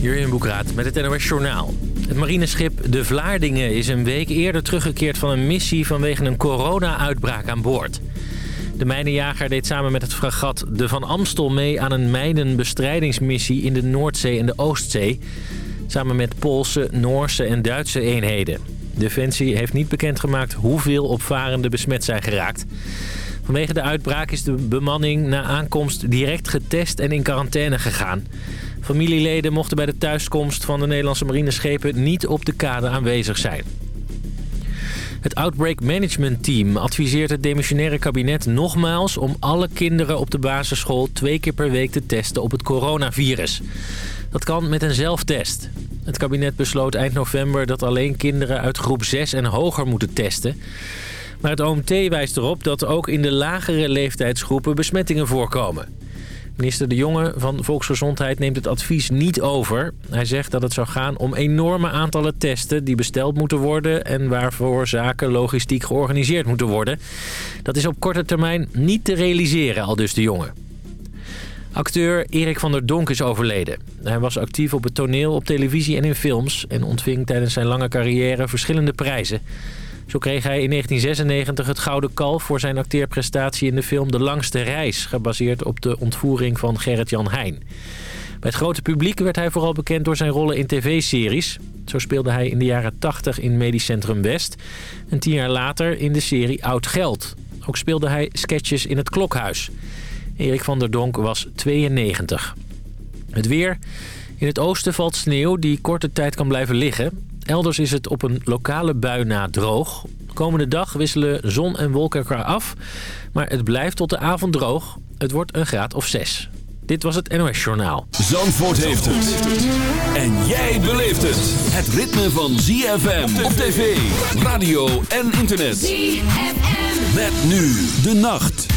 Jurjen Boekraat met het NOS Journaal. Het marineschip De Vlaardingen is een week eerder teruggekeerd van een missie vanwege een corona-uitbraak aan boord. De mijnenjager deed samen met het fragat De Van Amstel mee aan een mijnenbestrijdingsmissie in de Noordzee en de Oostzee. Samen met Poolse, Noorse en Duitse eenheden. Defensie heeft niet bekendgemaakt hoeveel opvarenden besmet zijn geraakt. Vanwege de uitbraak is de bemanning na aankomst direct getest en in quarantaine gegaan. Familieleden mochten bij de thuiskomst van de Nederlandse marineschepen niet op de kade aanwezig zijn. Het Outbreak Management Team adviseert het demissionaire kabinet nogmaals... om alle kinderen op de basisschool twee keer per week te testen op het coronavirus. Dat kan met een zelftest. Het kabinet besloot eind november dat alleen kinderen uit groep 6 en hoger moeten testen. Maar het OMT wijst erop dat ook in de lagere leeftijdsgroepen besmettingen voorkomen. Minister De Jonge van Volksgezondheid neemt het advies niet over. Hij zegt dat het zou gaan om enorme aantallen testen die besteld moeten worden... en waarvoor zaken logistiek georganiseerd moeten worden. Dat is op korte termijn niet te realiseren, al dus De Jonge. Acteur Erik van der Donk is overleden. Hij was actief op het toneel, op televisie en in films... en ontving tijdens zijn lange carrière verschillende prijzen... Zo kreeg hij in 1996 het Gouden Kalf voor zijn acteerprestatie in de film De Langste Reis... gebaseerd op de ontvoering van Gerrit-Jan Heijn. Bij het grote publiek werd hij vooral bekend door zijn rollen in tv-series. Zo speelde hij in de jaren 80 in Medisch Centrum West... en tien jaar later in de serie Oud Geld. Ook speelde hij sketches in het Klokhuis. Erik van der Donk was 92. Het weer... In het oosten valt sneeuw die korte tijd kan blijven liggen. Elders is het op een lokale bui na droog. komende dag wisselen zon en wolken elkaar af. Maar het blijft tot de avond droog. Het wordt een graad of 6. Dit was het NOS Journaal. Zandvoort heeft het. En jij beleeft het. Het ritme van ZFM op tv, radio en internet. ZFM. Met nu de nacht.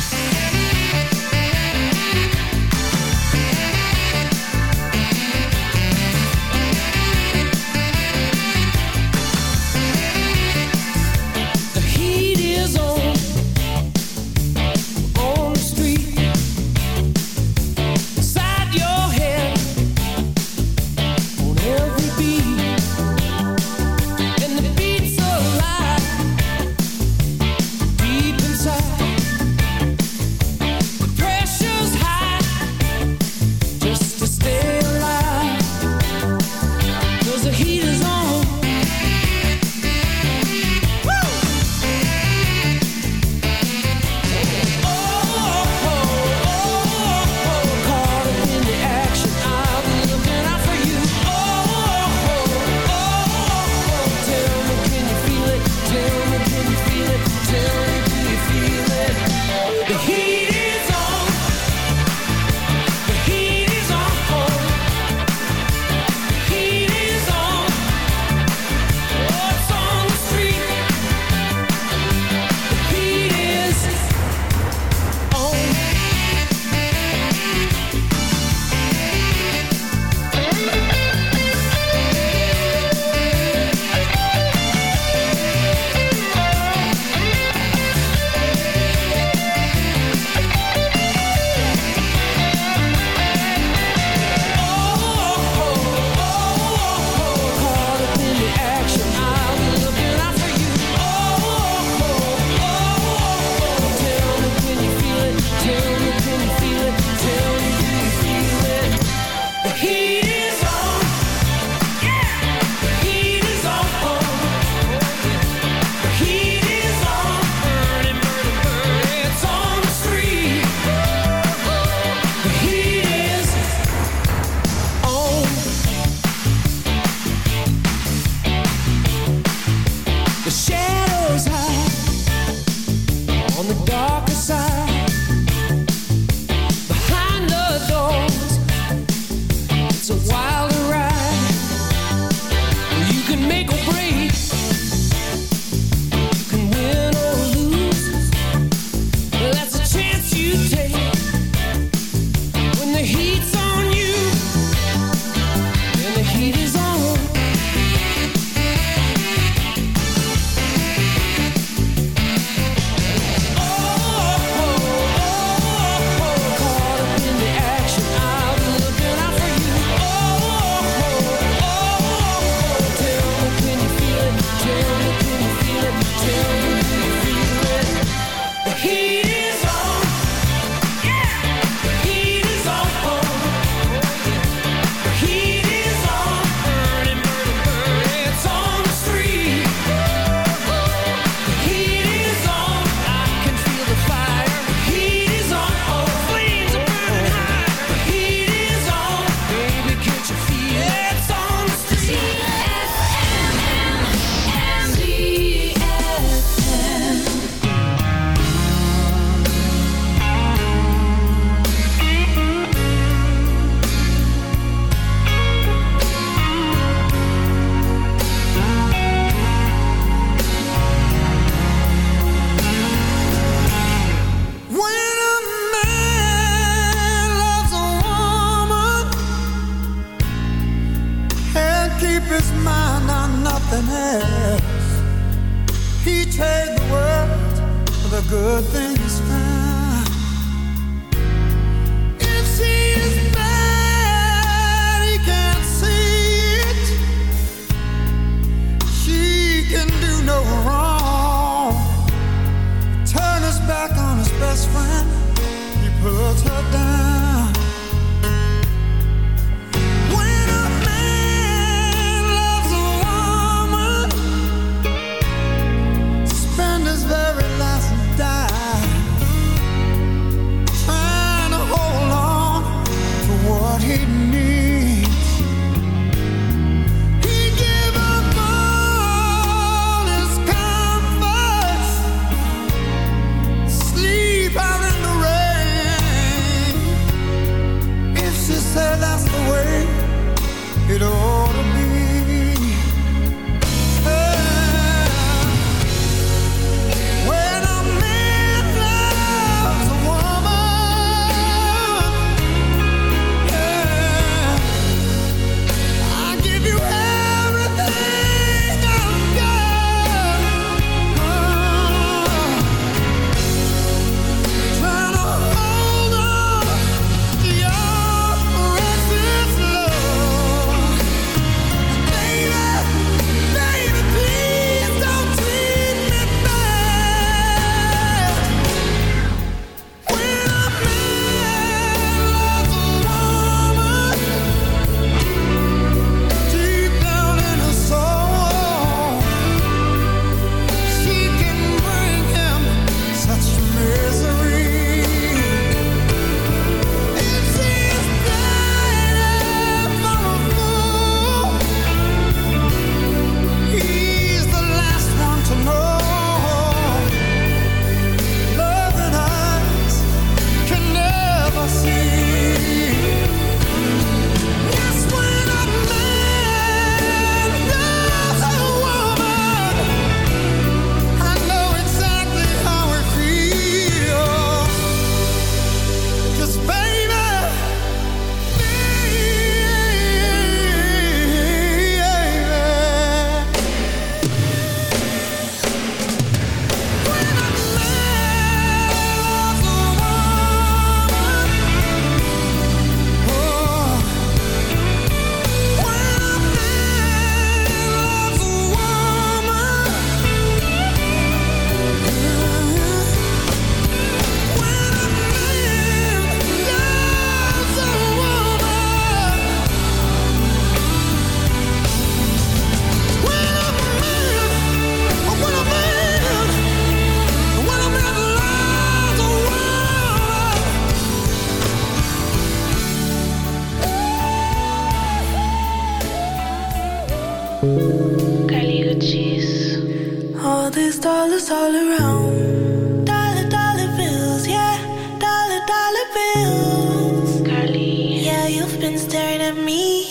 Quiero pa' mí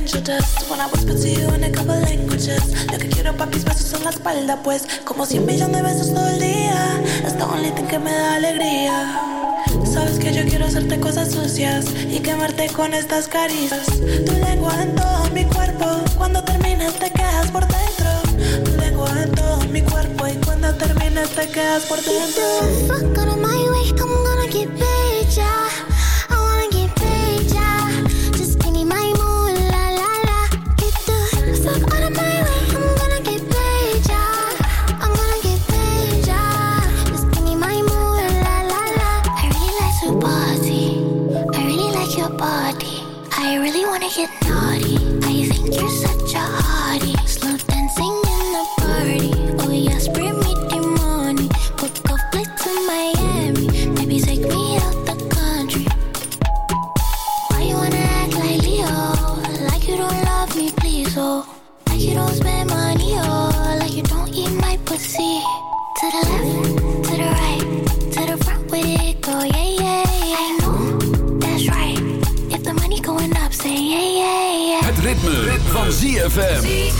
rancho just When I whisper to you in a couple languages Lo que quiero pa' mis besos en la espalda Pues como cien millones de besos todo el día Es the only thing que me da alegría Sabes que yo quiero hacerte cosas sucias y quemarte con estas caricias. Tu lengua en todo mi cuerpo, cuando terminas te quedas por dentro. Tu lengua en todo mi cuerpo y cuando terminas te quedas por dentro. Fuck out of my way, I'm gonna get back. ZFM.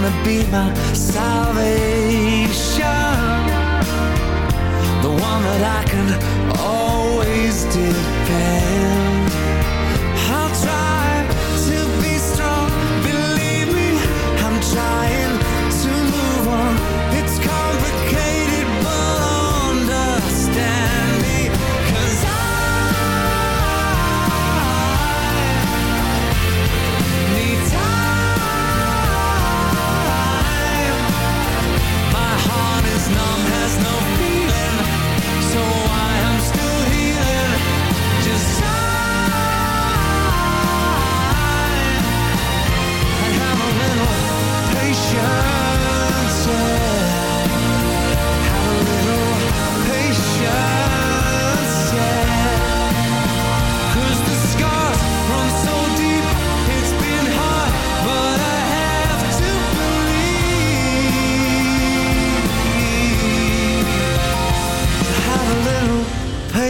gonna be my salvation. The one that I can always depend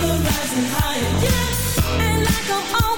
Wake up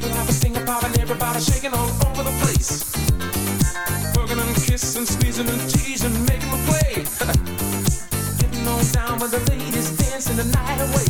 middle of a single pop and everybody shaking all over the place. Hugging and kissing, squeezing and teasing, making a play. Getting on down with the ladies, dancing the night away.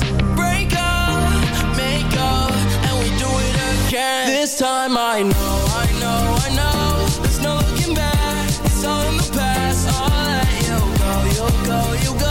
This time I know, I know, I know. There's no looking back, it's all in the past. I'll let you go, you go, you go.